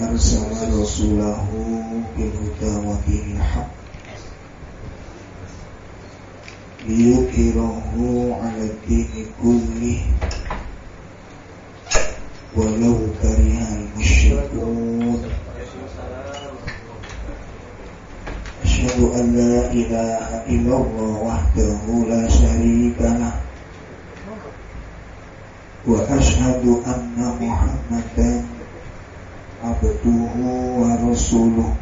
أرسل رسوله بالهدى ودين الحق ليظهره على الدين كله ولو عبده ورسوله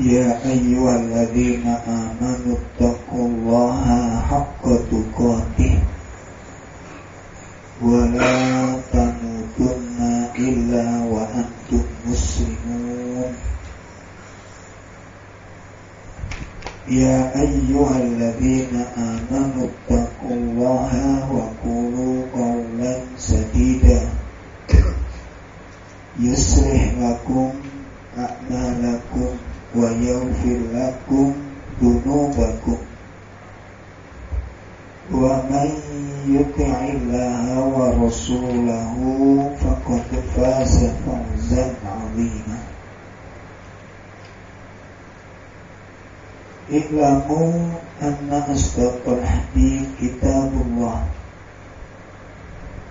يا أيها الذين آمنوا اتقوا الله حق تقاته ولا تموتن إلا وأنتم مسلمون يا أيها الذين آمنوا اتقوا الله وقولوا قولا سديدا يصلح لكم أعمالكم ويغفر لكم ذنوبكم ومن يطع الله ورسوله فقد فاز فوزا عظيما اعلموا أن أصدق الحديث كتاب الله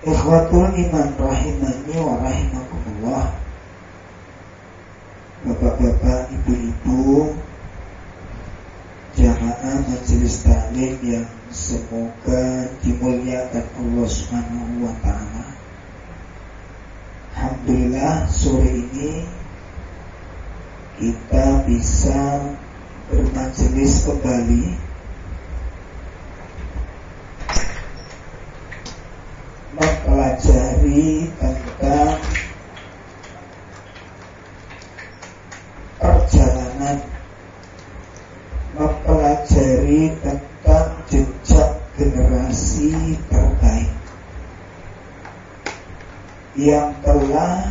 Ikhwatul iman rahimani wa rahimakumullah Bapak-bapak, ibu-ibu Jamaah majelis taklim yang semoga dimuliakan Allah Subhanahu wa taala. Alhamdulillah sore ini kita bisa bermajelis kembali mempelajari tentang perjalanan mempelajari tentang jejak generasi terbaik yang telah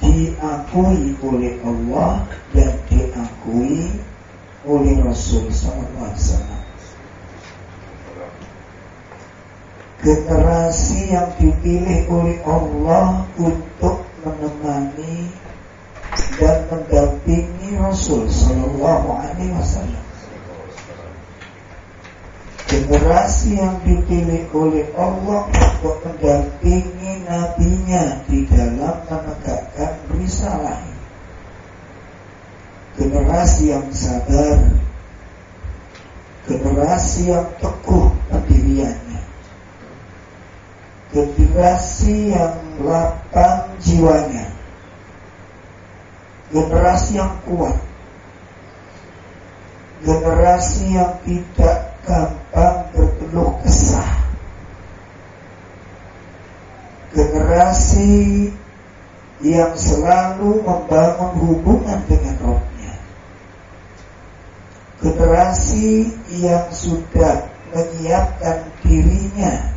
diakui oleh Allah dan diakui oleh Rasul SAW. Generasi yang dipilih oleh Allah untuk menemani dan mendampingi Rasul Sallallahu Alaihi Wasallam. Generasi yang dipilih oleh Allah untuk mendampingi nabinya di dalam menegakkan risalah. Generasi yang sabar, generasi yang teguh pendiriannya, generasi yang lapang jiwanya, generasi yang kuat, generasi yang tidak gampang berpeluh kesah. Generasi yang selalu membangun hubungan dengan rohnya. Generasi yang sudah menyiapkan dirinya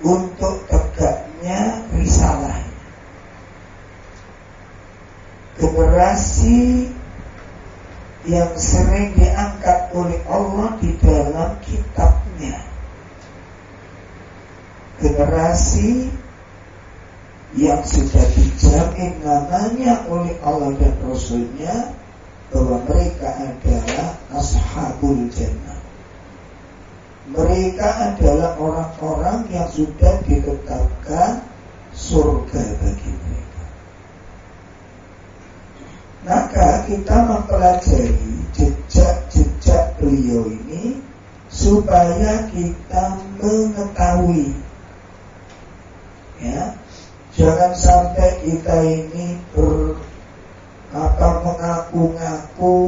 untuk tegaknya risalah. Generasi yang sering diangkat oleh Allah di dalam kitabnya. Generasi yang sudah dijamin namanya oleh Allah dan Rasulnya bahwa mereka adalah ashabul jannah. Mereka adalah orang-orang yang sudah ditetapkan surga bagi mereka. Maka kita mempelajari jejak-jejak beliau ini supaya kita mengetahui ya jangan sampai kita ini ber apa mengaku-ngaku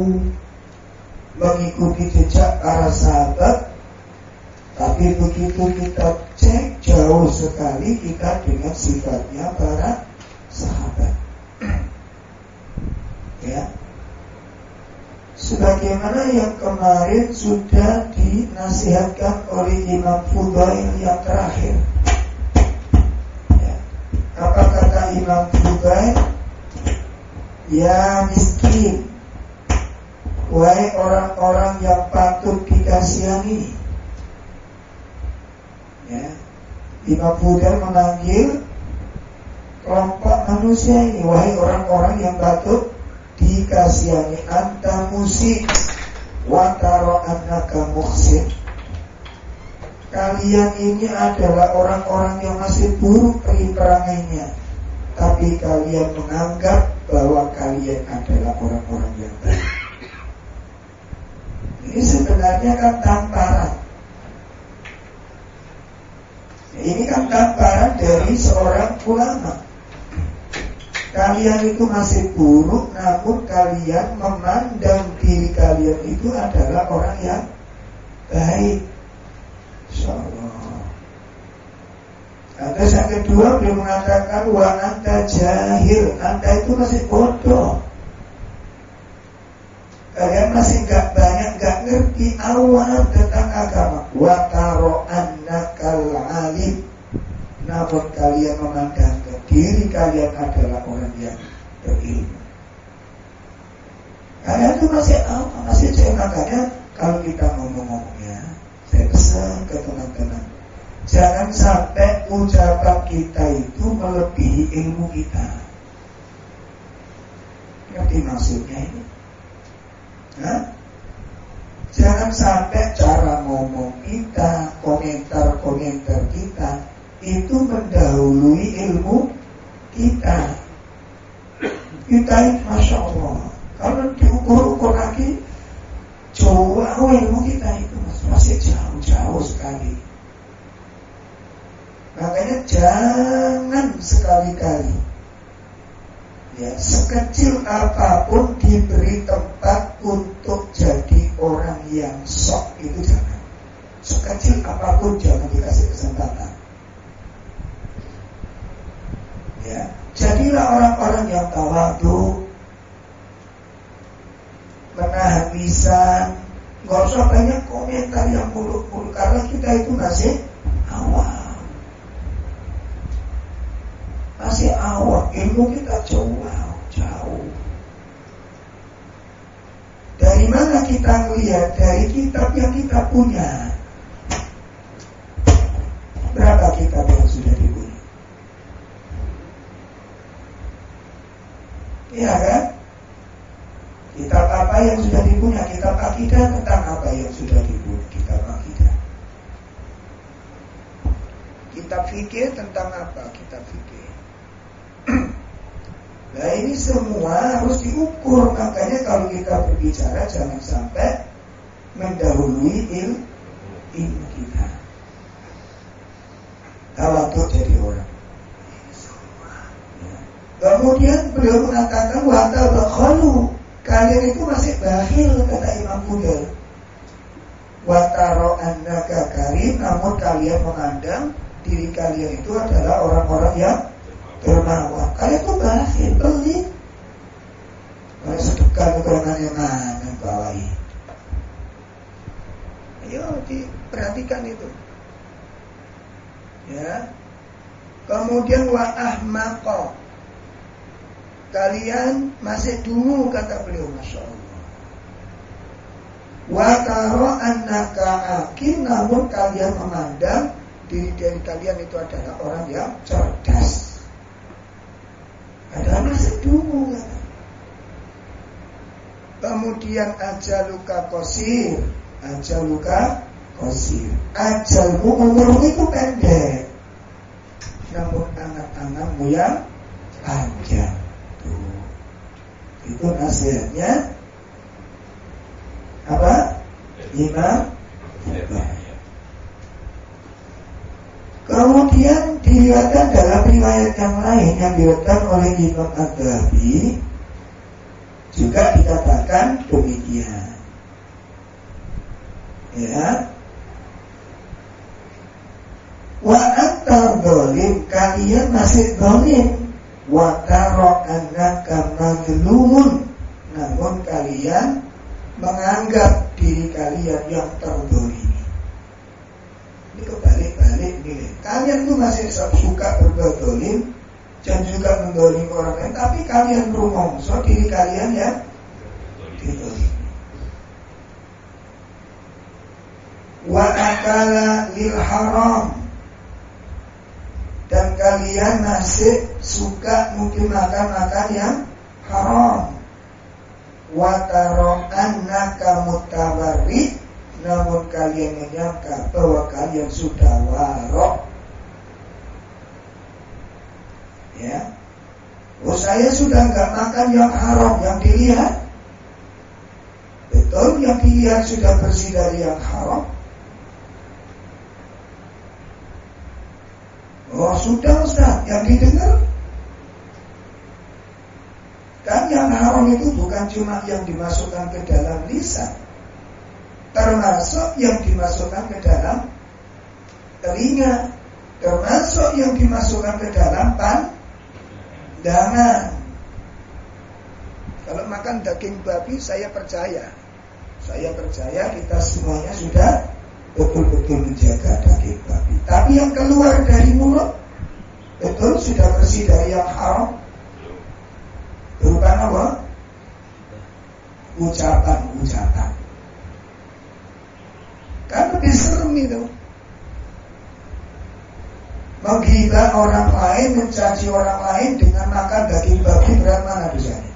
mengikuti jejak para sahabat Tapi begitu kita cek jauh sekali kita dengan sifatnya para sahabat. ya. Sebagaimana yang kemarin sudah dinasihatkan oleh Imam Fudail yang terakhir. Ya. Apa kata Imam Fudail? Ya miskin Wahai orang-orang yang patut dikasihani ya, Imam Buddha memanggil kelompok manusia ini. Wahai orang-orang yang patut dikasihani. Anta musik Wataro anaka muksin Kalian ini adalah orang-orang yang masih buruk perangainya Tapi kalian menganggap bahwa kalian adalah orang-orang yang baik. Ini sebenarnya kan tamparan. Ini kan tamparan dari seorang ulama. Kalian itu masih buruk, namun kalian memandang diri kalian itu adalah orang yang baik. Insyaallah. Ada yang kedua beliau mengatakan wa jahil, anda itu masih bodoh. Kalian masih gak banyak gak ngerti awal tentang agama. Wataro annakal alim. Namun kalian memandang diri kalian adalah orang yang berilmu. Kalian itu masih awal, masih saya makanya kalau kita ngomong-ngomongnya, saya pesan ke teman-teman, jangan sampai ucapan kita itu melebihi ilmu kita. Ngerti maksudnya ini? Jangan sampai cara ngomong kita, komentar-komentar kita itu mendahului ilmu kita. Kita masya Allah. Kalau diukur-ukur lagi, jauh ilmu kita itu masih jauh-jauh sekali. Makanya jangan sekali-kali ya sekecil apa pun diberi tempat untuk jadi orang yang sok itu jangan. Sekecil apa pun jangan dikasih kesempatan. Ya jadilah orang-orang yang tawadu menahan lisan nggak usah banyak komentar yang muluk-muluk karena kita itu masih awal masih awal, ilmu kita jauh, jauh. Dari mana kita melihat? Dari kitab yang kita punya. Berapa kitab yang sudah dipunya? Iya kan? Kitab apa yang sudah dipunya? Kitab akidah tentang apa yang sudah dipunya? Kitab akidah. Kitab fikih tentang apa? Kitab fikih. Nah ini semua harus diukur. Makanya kalau kita berbicara jangan sampai mendahului il, ilmu kita. Tawaduk jadi orang. Kemudian beliau mengatakan Wata bakhalu Kalian itu masih bakhil kata Imam Buddha Wataro annaka karim. Namun kalian memandang diri kalian itu adalah orang-orang yang dermawan. Kalian tuh bahagia, pelit. Kalau sedekah kekurangan yang mana bawahi. Ayo diperhatikan itu. Ya. Kemudian wa ahmaqa. Kalian masih dulu kata beliau Masya Allah Wa taro annaka akin Namun kalian memandang Diri dari kalian itu adalah orang yang cerdas dulu Kemudian aja luka kosir. Aja luka kosir. Ajalmu umurmu itu pendek. Namun anak-anakmu yang panjang Tuh. Itu nasihatnya. Apa? Imam Kemudian diriwayatkan dalam riwayat yang lain yang diriwayatkan oleh Imam Ad-Dhabi juga dikatakan demikian. Ya. dolim kalian masih dolim wataro anaka mazlumun namun kalian menganggap diri kalian yang terdolimi ini kebalik-balik nih kalian tuh masih suka berbuat dan juga mendolim orang lain tapi kalian rumongso diri kalian ya didolimi wa akala lil haram. Dan kalian masih suka mungkin makan-makan yang haram. Wa annaka mutabarri namun kalian menyangka bahwa kalian sudah warok. Ya. Oh saya sudah nggak makan yang haram yang dilihat. Betul yang dilihat sudah bersih dari yang haram. Oh sudah Ustaz, yang didengar. Kan yang haram itu bukan cuma yang dimasukkan ke dalam lisan Termasuk yang dimasukkan ke dalam telinga Termasuk yang dimasukkan ke dalam pandangan Kalau makan daging babi saya percaya Saya percaya kita semuanya sudah betul-betul menjaga daging babi. Tapi yang keluar dari mulut betul sudah bersih dari yang haram. Berupa apa? Ucapan-ucapan. Kan lebih serem itu. Menghina orang lain, mencaci orang lain dengan makan daging babi berat mana dosanya?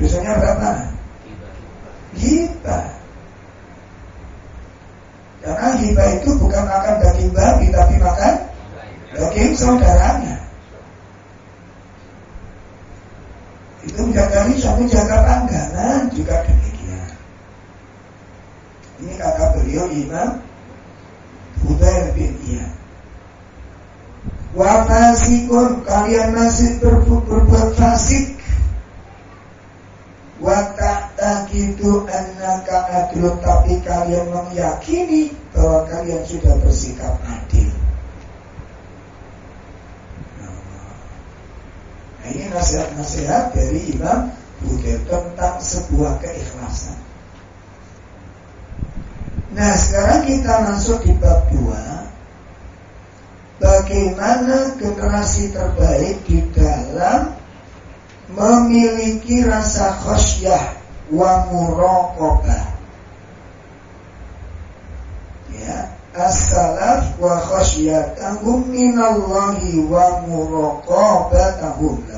Dosanya berat mana? hibah. Karena hibah itu bukan makan daging babi tapi makan daging saudaranya. Menjaga lisan, menjaga pandangan juga demikian. Ini kata beliau Imam Hudair bin Iyad. Wa fasikun kalian masih berbuat fasik wa ta'taqidu annaka adlu tapi kalian meyakini bahwa kalian sudah bersikap adil. Nah, ini nasihat-nasihat dari Imam Bukhari tentang sebuah keikhlasan. Nah, sekarang kita masuk di bab 2 Bagaimana generasi terbaik di dalam memiliki rasa khosyah wa muraqabah. Ya, as-salaf wa khosyatahum minallahi wa muraqabatahum.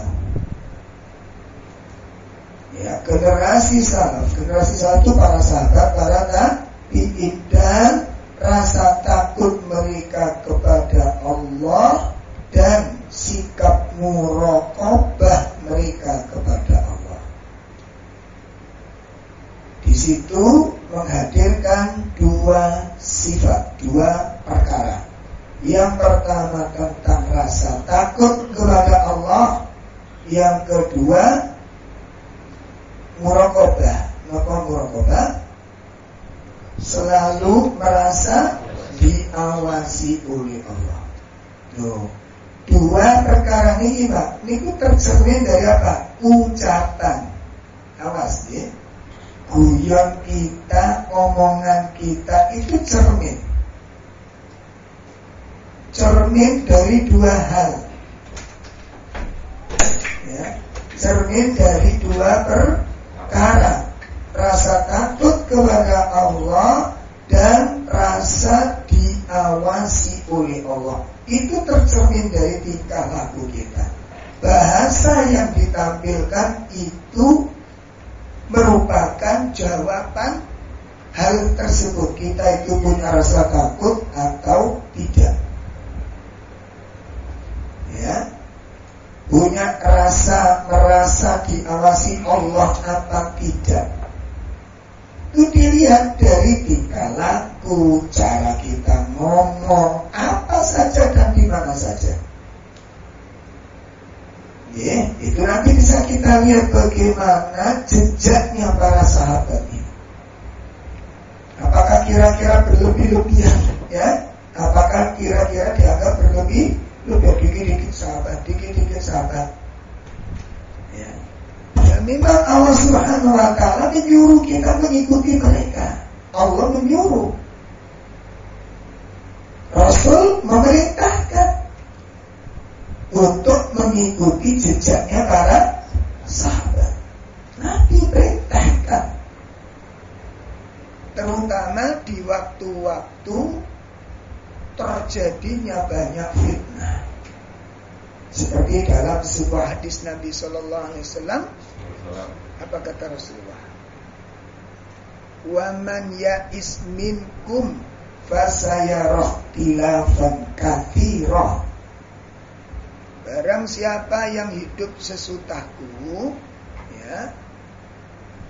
Ya, generasi salaf, generasi salaf itu para sahabat, para nabi dan rasa takut mereka kepada Allah dan sikap muraqabah mereka kepada Allah. Di situ menghadirkan dua sifat, dua perkara. Yang pertama tentang rasa takut kepada Allah, yang kedua muraqabah. Maka muraqabah selalu merasa diawasi oleh Allah. Loh, Dua perkara ini Pak, niku tercermin dari apa? Ucapan. Awas ya. Guyon kita, omongan kita itu cermin. Cermin dari dua hal. Ya, cermin dari dua perkara. Rasa takut kepada Allah dan rasa diawasi oleh Allah itu tercermin dari tingkah laku kita. Bahasa yang ditampilkan itu merupakan jawaban hal tersebut. Kita itu punya rasa takut atau tidak. Ya, punya rasa merasa diawasi Allah apa tidak itu dilihat dari tingkah laku, cara kita ngomong, apa saja dan di mana saja. Ya, itu nanti bisa kita lihat bagaimana jejaknya para sahabat ini. Apakah kira-kira berlebih-lebihan ya apakah kira-kira dianggap berlebih lebih dikit-dikit sahabat dikit-dikit sahabat ya. ya memang Allah Subhanahu Wa Taala menyuruh kita mengikuti mereka Allah menyuruh Rasul memerintahkan untuk mengikuti jejaknya para sahabat. Nabi perintahkan. Terutama di waktu-waktu terjadinya banyak fitnah. Seperti dalam sebuah hadis Nabi Shallallahu Alaihi Wasallam, apa kata Rasulullah? Waman ya'is minkum fasayarah tilafan kathirah Barang siapa yang hidup sesudahku ya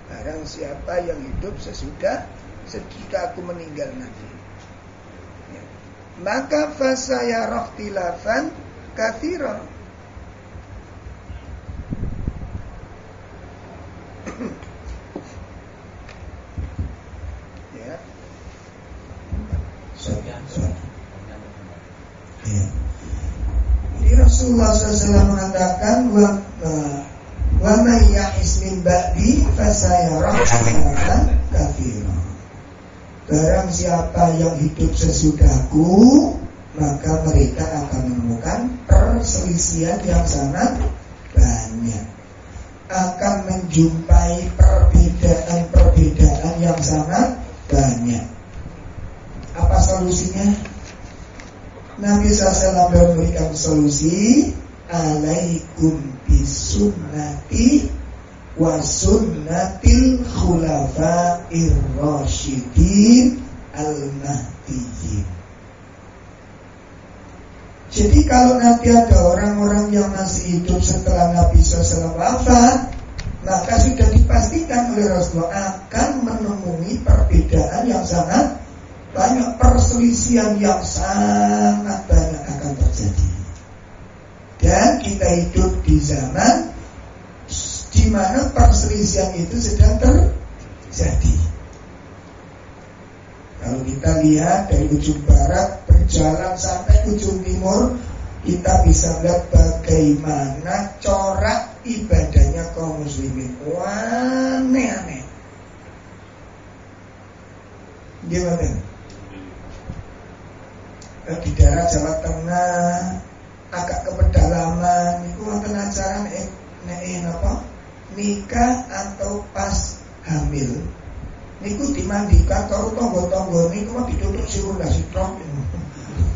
Barang siapa yang hidup sesudah sesudah aku meninggal nanti ya. Maka fasayarah tilafan kathirah ya. Ya. Jadi Rasulullah SAW mengatakan wa wa may ya'is min ba'di fasayara kafir. Barang siapa yang hidup sesudahku maka mereka akan menemukan perselisihan yang sangat banyak akan menjumpai perbedaan-perbedaan yang sangat banyak. Apa solusinya? Nabi SAW memberikan solusi Alaikum bisunnati wa sunnatil khulafa'ir rasyidin al-mahdiyyin Jadi kalau nanti ada orang-orang yang masih hidup setelah Nabi SAW wafat Maka sudah dipastikan oleh Rasulullah akan menemui perbedaan yang sangat banyak perselisihan yang sangat banyak akan terjadi. Dan kita hidup di zaman di mana perselisihan itu sedang terjadi. Kalau kita lihat dari ujung barat berjalan sampai ujung timur, kita bisa lihat bagaimana corak ibadahnya kaum muslimin. Aneh-aneh. Gimana? Eh, di daerah Jawa Tengah agak ke pedalaman itu wonten acara nek apa nikah atau pas hamil. Niku dimandikan karo tonggo-tonggo niku mah ditutup sirunda sitrok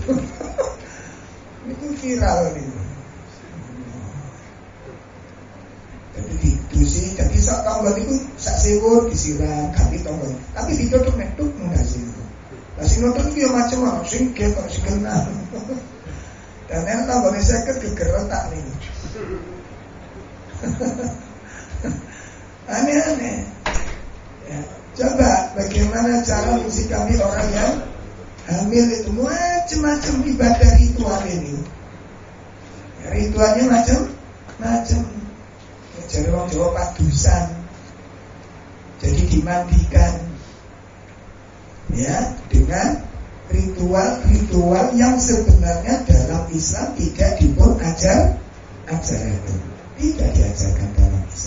niku viral niku. Jadi didusi jadi sak tonggo niku sak sewur disiram ganti tonggo tapi ditutup nek tuk enggak sih. Nah sing nonton iki ya macam-macam, sing ketok sing kenal. Dan yang tambahnya saya geger tak nih. Aneh-aneh. Ya. Coba bagaimana cara kami orang yang hamil itu macam-macam ibadah ritual ini. Ya, ritualnya macam-macam. Jadi orang Jawa padusan. Jadi dimandikan, ya dengan ritual-ritual yang sebenarnya dalam Islam tidak dipun ajar ajarkan tidak diajarkan dalam Islam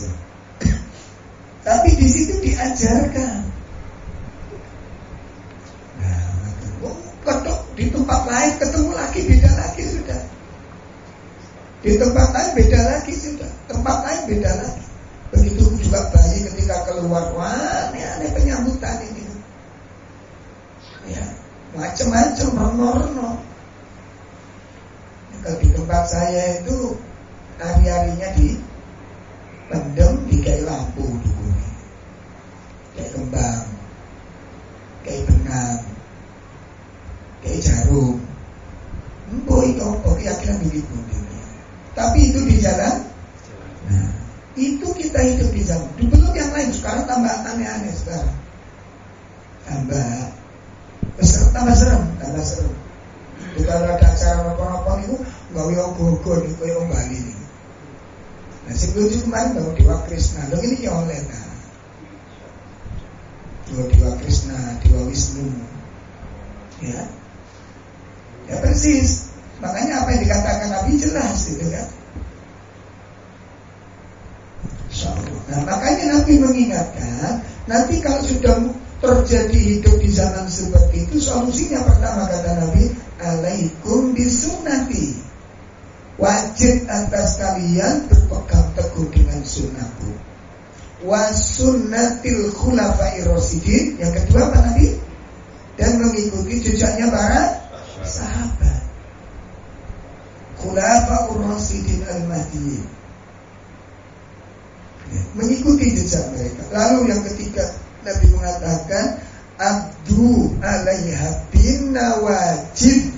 tapi di situ diajarkan. Nah ketuk di tempat lain ketemu lagi beda lagi sudah. Di tempat lain beda lagi sudah. Tempat lain beda lagi. Begitu juga bayi ketika keluar wah ini aneh penyambutan ini. Ya macam-macam reno-reno kalau di tempat saya itu hari-harinya di back. Kalian berpegang teguh dengan sunnahku Wasunnatil khulafai rasidin Yang kedua apa Nabi? Dan mengikuti jejaknya para sahabat Khulafa rasidin al-mahdiyin mengikuti jejak mereka. Lalu yang ketiga Nabi mengatakan abdu alaiha bin nawajib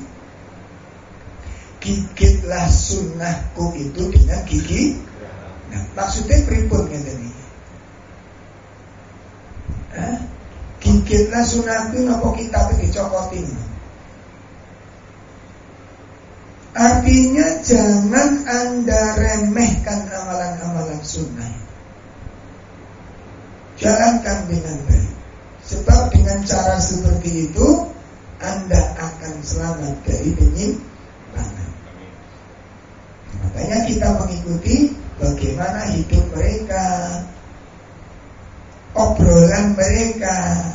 gigitlah sunnahku itu dengan gigi nah, maksudnya pripun ngene Hah? gigitlah sunnahku napa kita dicokotin Artinya jangan anda remehkan amalan-amalan sunnah Jalankan dengan baik. Sebab dengan cara seperti itu Anda akan selamat dari penyimpangan. Makanya kita mengikuti bagaimana hidup mereka, obrolan mereka,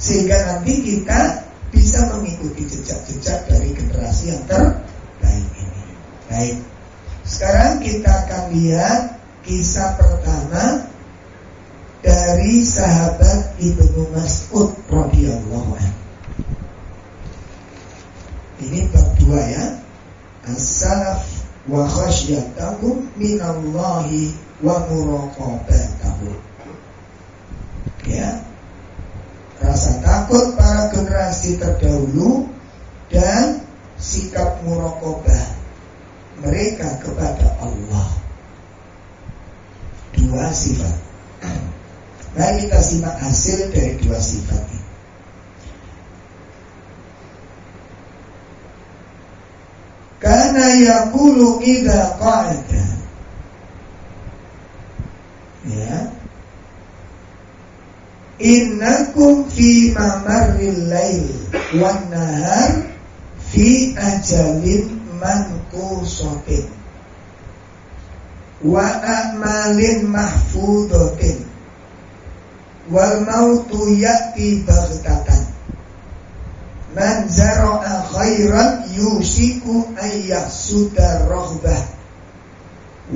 sehingga nanti kita bisa mengikuti jejak-jejak dari generasi yang terbaik ini. Baik, sekarang kita akan lihat kisah pertama dari sahabat Ibnu Mas'ud radhiyallahu anhu. Ini bab dua ya. As-salaf wa khasyatahum minallahi wa muraqabatahu. Ya. Rasa takut para generasi terdahulu dan sikap muraqabah mereka kepada Allah. Dua sifat. Mari kita simak hasil dari dua sifat ini. Karena yakulu idza qa'ada. Ya. Innakum fi mamarril lail wan nahar fi ajalin manqusatin wa amalin mahfudatin والموت يأتي بغتة. من زرع خيرا يوشك أن يحسد رغبة.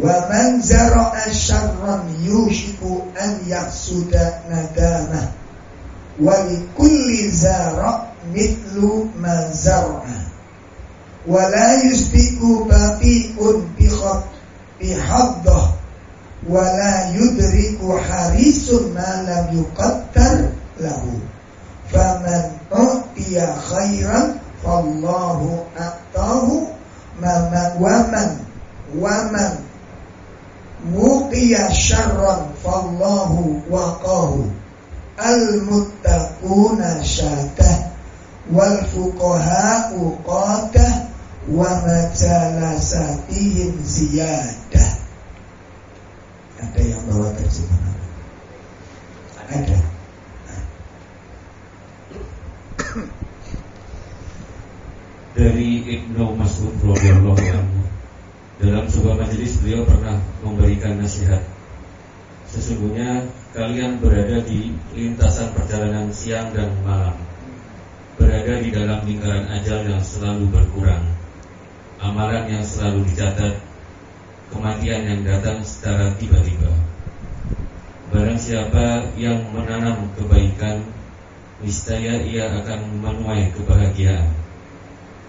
ومن زرع شرا يوشك أن يحسد ندامة. ولكل زرع مثل ما زرع ولا يسبق بقيء بحظة. ولا يدرك حريص ما لم يقدر له. فمن أعطي خيرا فالله أعطاه. ومن ومن وقي شرا فالله وقاه. المتقون شاته والفقهاء قاته ومجالساتهم زيادة. Ada yang bawa terjemahan? Ada. Dari Ibnu Mas'ud radhiyallahu anhu dalam sebuah majelis beliau pernah memberikan nasihat. Sesungguhnya kalian berada di lintasan perjalanan siang dan malam. Berada di dalam lingkaran ajal yang selalu berkurang. Amalan yang selalu dicatat kematian yang datang secara tiba-tiba. Barang siapa yang menanam kebaikan, niscaya ia akan menuai kebahagiaan.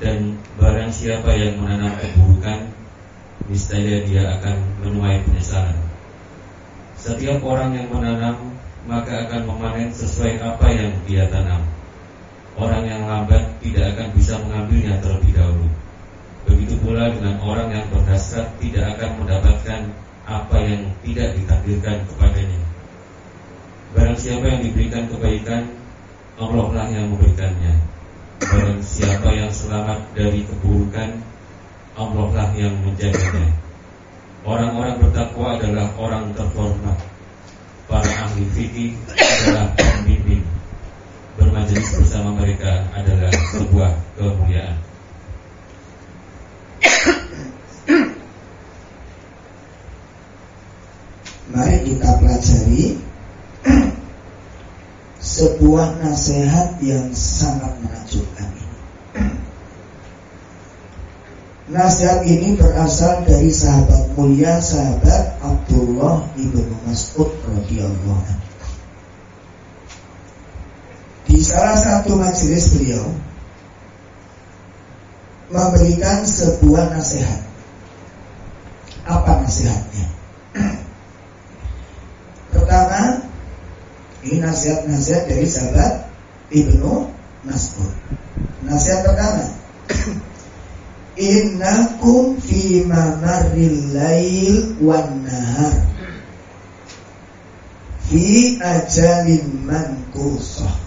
Dan barang siapa yang menanam keburukan, niscaya dia akan menuai penyesalan. Setiap orang yang menanam maka akan memanen sesuai apa yang dia tanam. Orang yang lambat tidak akan bisa mengambilnya terlebih dahulu. Begitu pula dengan orang yang berhasrat tidak akan mendapatkan apa yang tidak ditakdirkan kepadanya. Barang siapa yang diberikan kebaikan, Allah lah yang memberikannya. Barang siapa yang selamat dari keburukan, Allah lah yang menjaganya. Orang-orang bertakwa adalah orang terhormat. Para ahli fikih adalah pemimpin. Bermajelis bersama mereka adalah sebuah mari kita pelajari sebuah nasihat yang sangat menakjubkan ini. Nasihat ini berasal dari sahabat mulia sahabat Abdullah bin Mas'ud radhiyallahu anhu. Di salah satu majelis beliau memberikan sebuah nasihat. Apa nasihatnya? Ini nasihat-nasihat dari sahabat Ibnu Mas'ud. Nasihat pertama, Innakum fi mamarril lail wan nahar fi ajalin mankusah.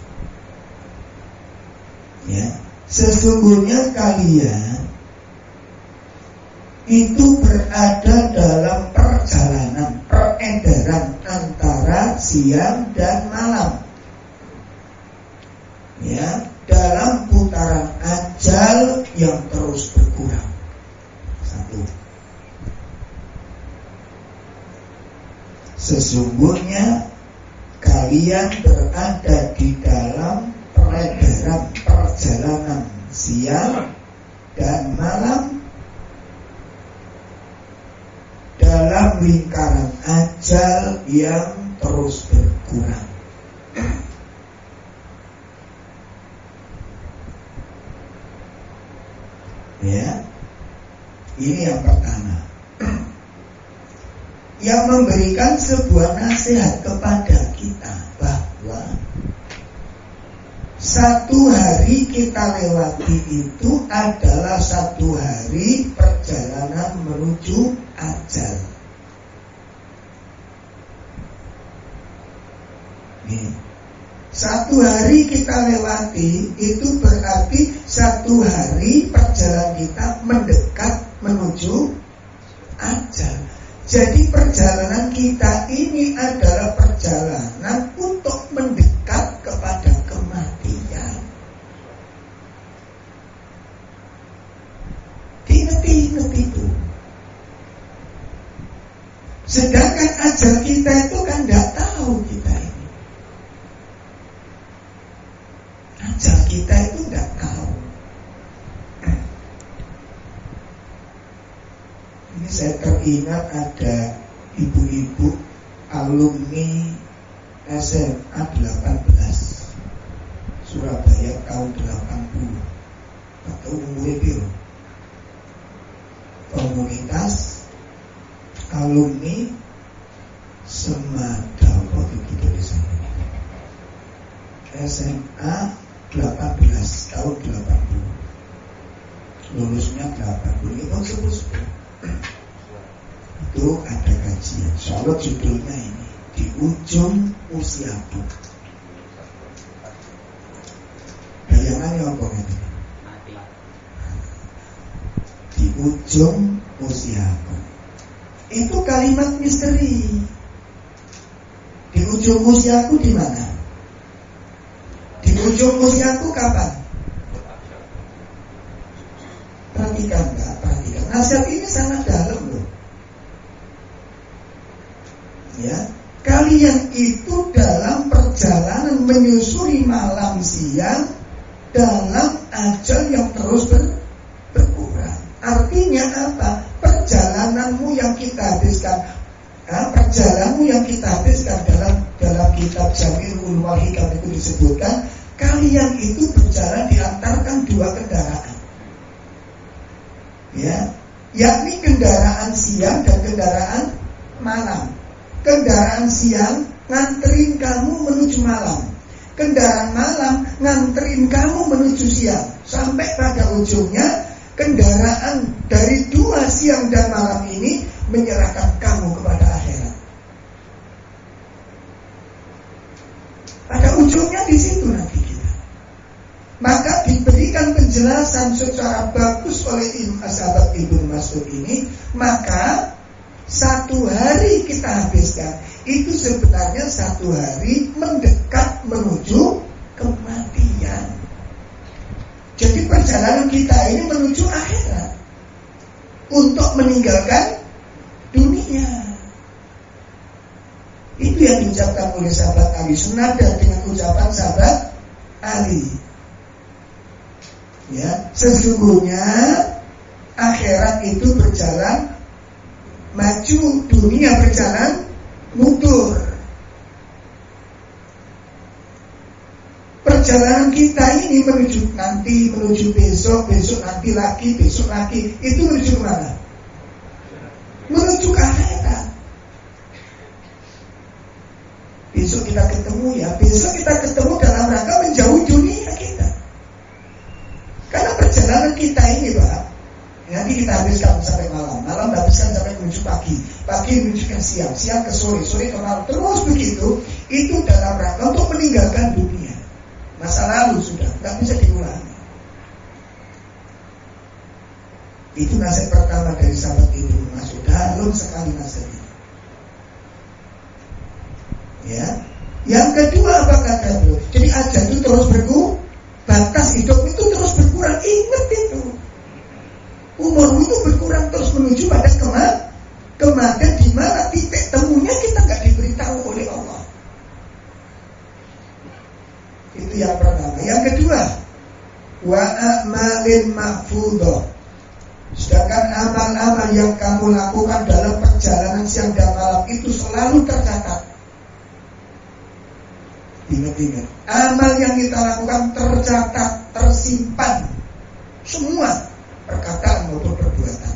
Ya, sesungguhnya kalian itu berada dalam perjalanan peredaran antara siang dan malam. Ya, dalam putaran ajal yang terus berkurang. Satu. Sesungguhnya kalian berada di dalam peredaran perjalanan siang dan malam dalam lingkaran ajal yang terus berkurang. Ya, ini yang pertama. Yang memberikan sebuah nasihat kepada kita bahwa satu hari kita lewati itu adalah satu hari perjalanan menuju ajal. Satu hari kita lewati itu berarti satu hari perjalanan kita mendekat menuju ajal. Jadi perjalanan kita ini adalah perjalanan untuk mendekat Ingat-ingat itu. Sedangkan ajal kita itu kan tidak tahu kita ini. Ajal kita itu tidak tahu. Ini saya teringat ada ibu-ibu alumni Mas'ud ini maka satu hari kita habiskan itu sebenarnya satu hari mendekat menuju kematian. Jadi perjalanan kita ini menuju akhirat untuk meninggalkan dunia. Itu yang diucapkan oleh sahabat Ali Sunada dengan ucapan sahabat Ali. Ya, sesungguhnya akhirat itu berjalan maju, dunia berjalan mundur. Perjalanan kita ini menuju nanti, menuju besok, besok nanti lagi, besok lagi, itu menuju ke mana? Menuju ke akhirat. Besok kita ketemu ya, besok kita ketemu dalam rangka menjauhi dunia kita. Karena perjalanan kita ini, Pak, nanti kita habiskan sampai malam, malam habiskan sampai menuju pagi, pagi menuju ke siang, siang ke sore, sore ke malam, terus begitu. Itu dalam rangka untuk meninggalkan dunia. Masa lalu sudah, nggak bisa diulangi. Itu nasihat pertama dari sahabat itu masuk dalam sekali nasihat itu. Ya. Yang kedua apa kata? Jadi aja itu terus berkurang, batas hidup itu terus berkurang. Ingat itu. Umur itu berkurang terus menuju pada kematian. Kematian di mana titik temunya kita nggak diberitahu oleh Allah. Itu yang pertama. Yang kedua, wa amalin mahfudhah. Sedangkan amal-amal yang kamu lakukan dalam perjalanan siang dan malam itu selalu tercatat. Ingat-ingat, amal yang kita lakukan tercatat, tersimpan. Semua maupun perbuatan.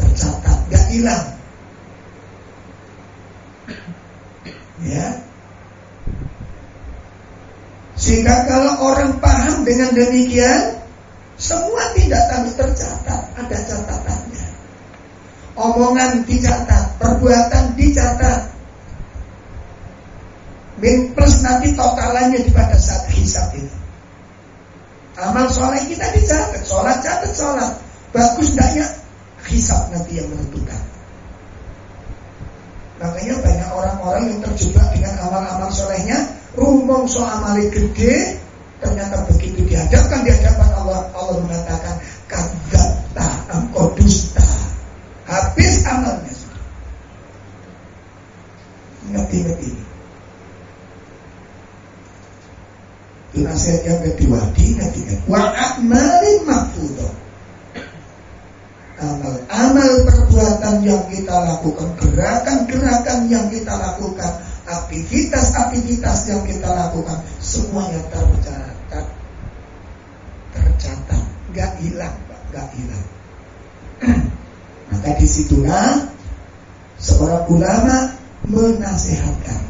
Tercatat, gak hilang. Ya, sehingga kalau orang paham dengan demikian, semua tidak harus tercatat, ada catatannya. Omongan dicatat, perbuatan dicatat. Min plus nanti totalannya pada saat hisap itu. Amal soleh kita dicatat, sholat catat sholat. Bagus tidaknya hisap nanti yang menentukan. Makanya banyak orang-orang yang terjebak dengan amal-amal solehnya rumongso amali gede ternyata begitu dihadapkan di hadapan Allah Allah mengatakan kadzabta engkau dusta habis amalnya ngerti-ngerti itu nasihat yang kedua diingat-ingat wa amalin mahfudah amal amal perbuatan yang kita lakukan gerakan-gerakan yang kita lakukan aktivitas-aktivitas yang kita lakukan semuanya tercatat. Tercatat. Nggak hilang nggak hilang. Maka di situlah seorang ulama menasehatkan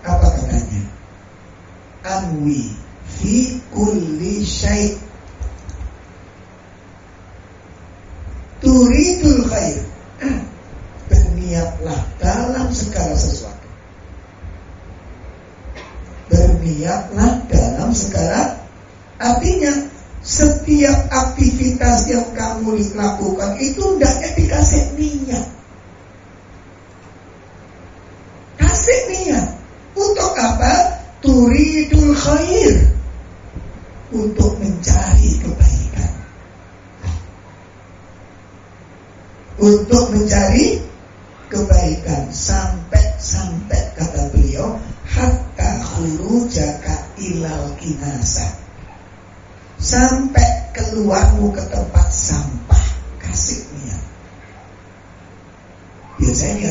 apa katanya anwi fi kulli syai'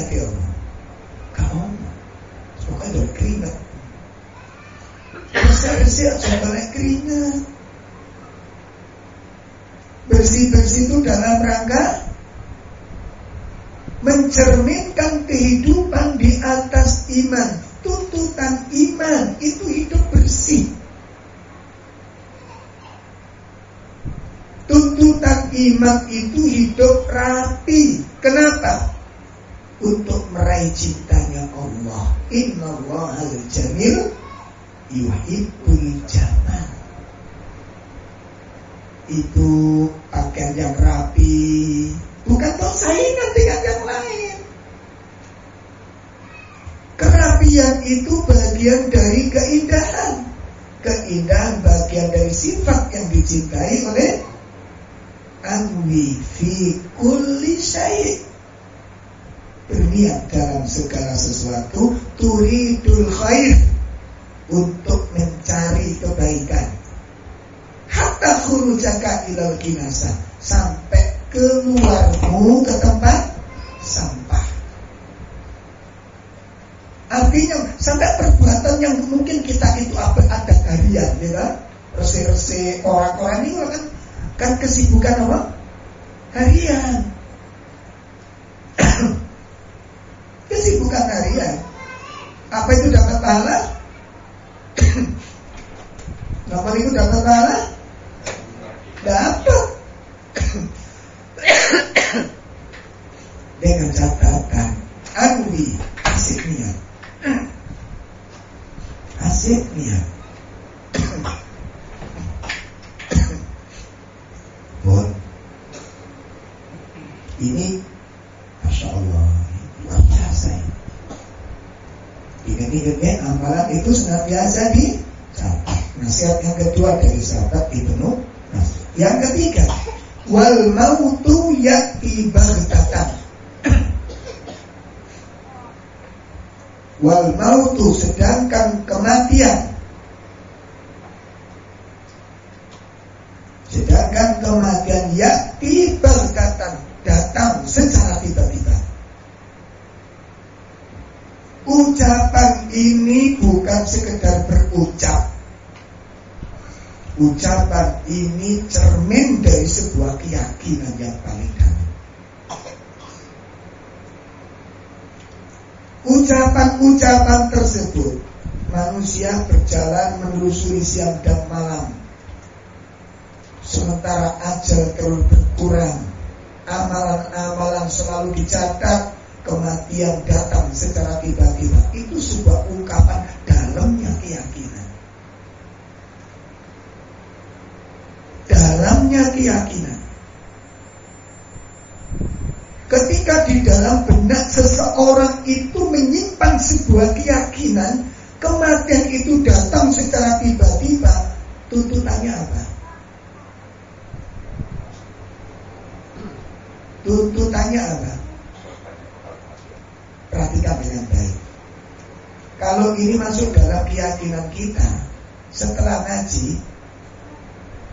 biasanya niat ya kamu suka ada keringat bersih-bersih coba keringat bersih-bersih itu dalam rangka mencerminkan kehidupan di atas iman. Tuntutan iman itu hidup bersih. Tuntutan iman itu hidup rapi. Kenapa? Untuk meraih cintanya Allah. Inna Allah al-jamil yuhibbul jamal. Itu pakaian yang rapi, Bukan toh saingan dengan yang lain. Kerapian itu bagian dari keindahan. Keindahan bagian dari sifat yang dicintai oleh Anwi fi kulli syai' berniat dalam segala sesuatu turidul khair untuk mencari kebaikan. Hatta khurujaka ilal kinasa sampai keluarmu ke tempat sampah. Artinya sampai perbuatan yang mungkin kita itu apa ada harian ya kan? Rese-rese orang-orang ini kan kan kesibukan apa? Harian kesibukan harian apa itu dapat pahala apa itu dapat pahala dapat dengan catatan Andi asik niat asik niat Bon. Ini Masya Allah Luar biasa ya. Ingat-ingatnya amalan itu senantiasa dicatat Nasihat yang kedua dari sahabat Ibnu Yang ketiga Wal mautu ya'ti baghtatan. Wal mautu sedangkan kematian. Sedangkan kematian ya'ti baghtatan Datang secara tiba-tiba. Ucapan ini bukan sekedar berucap Ucapan ini cermin dari sebuah keyakinan yang paling dalam. Ucapan-ucapan tersebut manusia berjalan menelusuri siang dan malam. Sementara ajal terus berkurang, amalan-amalan selalu dicatat, kematian datang secara tiba-tiba. Itu sebuah ungkapan dalamnya keyakinan. Dalamnya keyakinan. Ketika di dalam benak seseorang itu menyimpan sebuah keyakinan, kematian itu datang secara tiba-tiba, tuntutannya apa? Tuntutannya apa? Perhatikan dengan baik. Kalau ini masuk dalam keyakinan kita, setelah ngaji,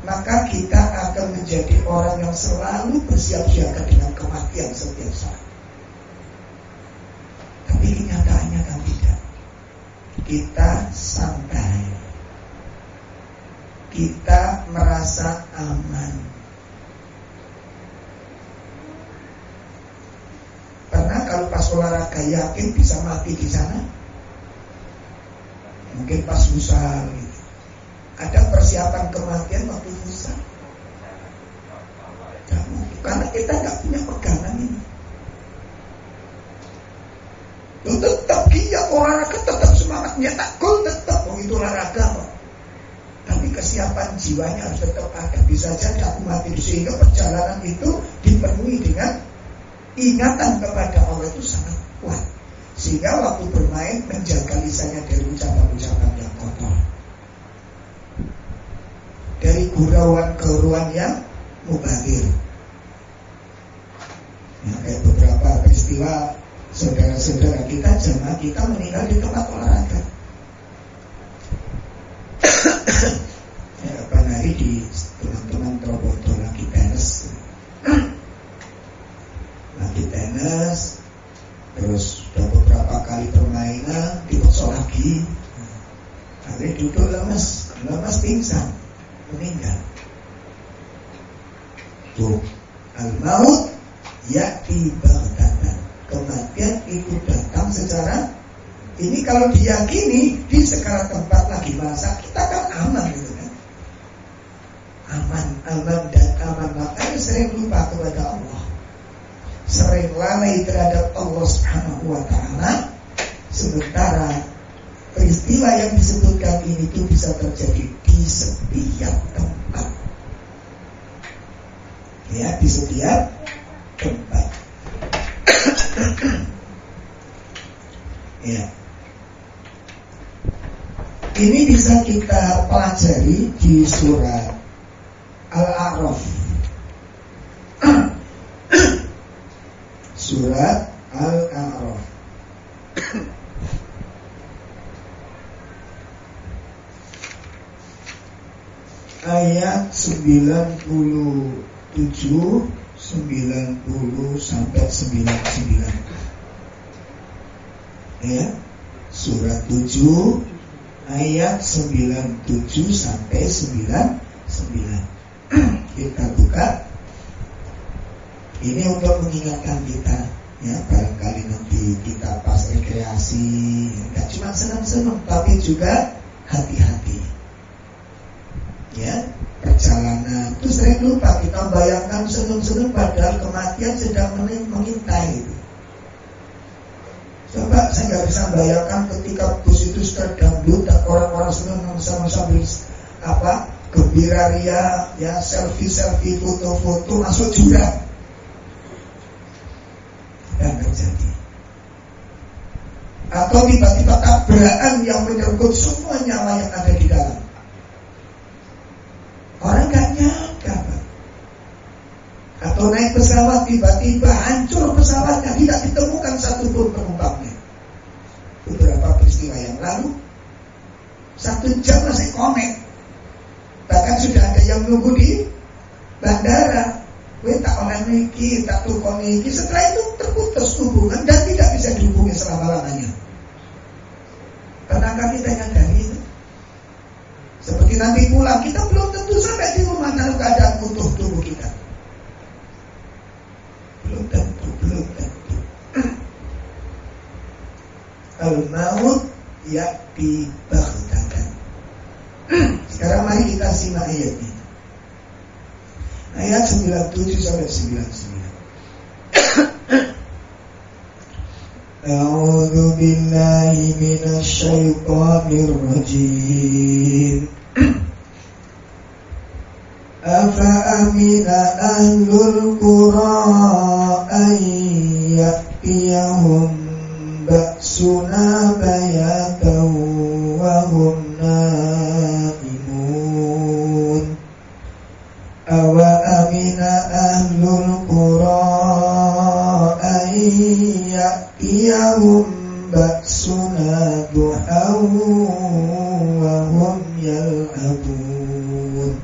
maka kita akan menjadi orang yang selalu bersiap siaga dengan kematian setiap saat. Tapi kenyataannya kan tidak. Kita santai. Kita merasa aman. Karena kalau pas olahraga yakin bisa mati di sana, mungkin pas usaha ada persiapan kematian waktu Musa? Kamu, karena kita nggak punya pegangan ini. Lu tetap dia olahraga tetap semangatnya tak gol tetap oh itu olahraga kok. Tapi kesiapan jiwanya harus tetap ada. Bisa saja aku mati sehingga perjalanan itu dipenuhi dengan ingatan kepada Allah itu sangat kuat. Sehingga waktu bermain menjaga lisannya dari ucapan-ucapan yang kotor dari gurauan-gurauan yang mubazir. Nah, kayak beberapa peristiwa saudara-saudara kita jamaah kita meninggal di tempat olahraga. 97 sampai 99 kita buka. Ini untuk mengingatkan kita ya barangkali nanti kita pas rekreasi nggak cuma senang-senang tapi juga hati-hati. Ya perjalanan. Itu sering lupa kita bayangkan senang-senang padahal kematian sedang mengintai itu. Coba saya nggak bisa bayangkan ketika itu terdangdut dan orang-orang senang sama sambil apa gembira ria ya selfie selfie foto foto masuk jurang dan terjadi. Atau tiba-tiba tabrakan yang menyergut semua nyawa yang ada di dalam. Orang gak nyangka atau naik pesawat tiba-tiba hancur pesawatnya tidak ditemukan satu pun penumpangnya beberapa peristiwa yang lalu satu jam masih konek bahkan sudah يوجد سبع سبيلات أعوذ بالله من الشيطان الرجيم. ضحى وهم يلعبون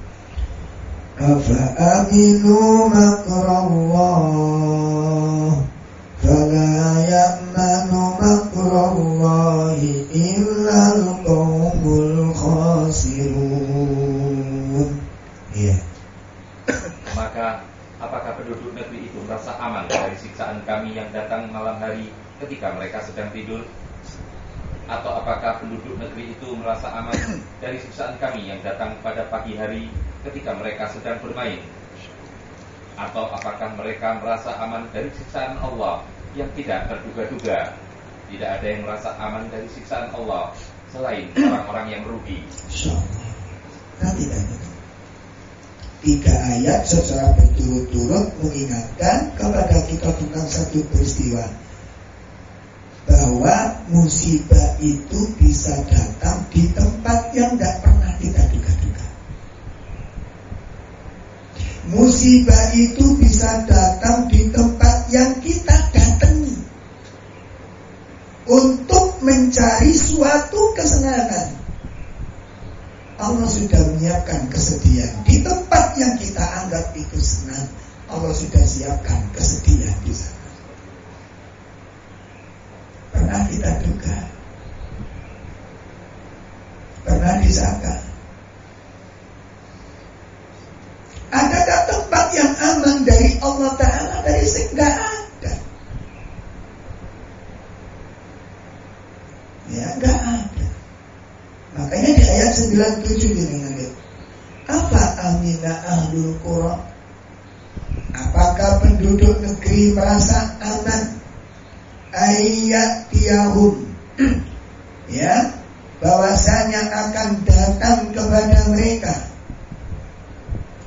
أفأمنوا مكر الله فلا يأمن مكر الله إلا القوم الخاسرون yeah. Maka apakah penduduk negeri itu merasa aman dari siksaan kami yang datang malam hari ketika mereka sedang tidur? Atau apakah penduduk negeri itu merasa aman dari siksaan kami yang datang pada pagi hari ketika mereka sedang bermain? Atau apakah mereka merasa aman dari siksaan Allah yang tidak terduga-duga? Tidak ada yang merasa aman dari siksaan Allah selain orang-orang yang rugi. Tiga ayat secara berturut-turut mengingatkan kepada kita tentang satu peristiwa bahwa musibah itu bisa datang di tempat yang tidak pernah kita duga-duga. Musibah itu bisa datang di tempat yang kita datangi untuk mencari suatu kesenangan. Allah sudah menyiapkan kesedihan di tempat yang kita anggap itu senang. Allah sudah siapkan kesedihan di sana. Pernah kita duga, pernah disangka. Adakah tempat yang aman dari Allah Ta'ala dari sehingga ada? Ya, enggak ada. Makanya di ayat 97 ini nanti. Apa amina ahlul qura? Apakah penduduk negeri merasa aman? Ayat tiahum. ya, bahwasanya akan datang kepada mereka